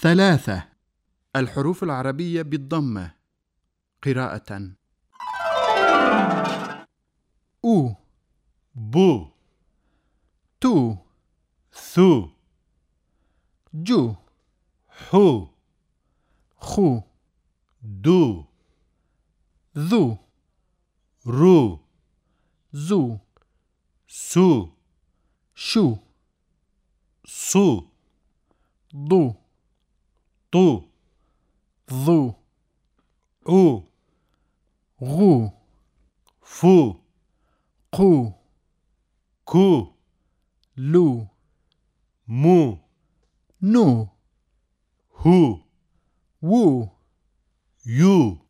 ثلاثة. الحروف العربية بالضمة. قراءة. أو. بو. تو. ثو. جو. حو. خو. دو. ذو. رو. زو. سو. شو. صو ضو tu, lu, u, ru, fu, qu, ku, lu, mu, nu, hu, wu, you.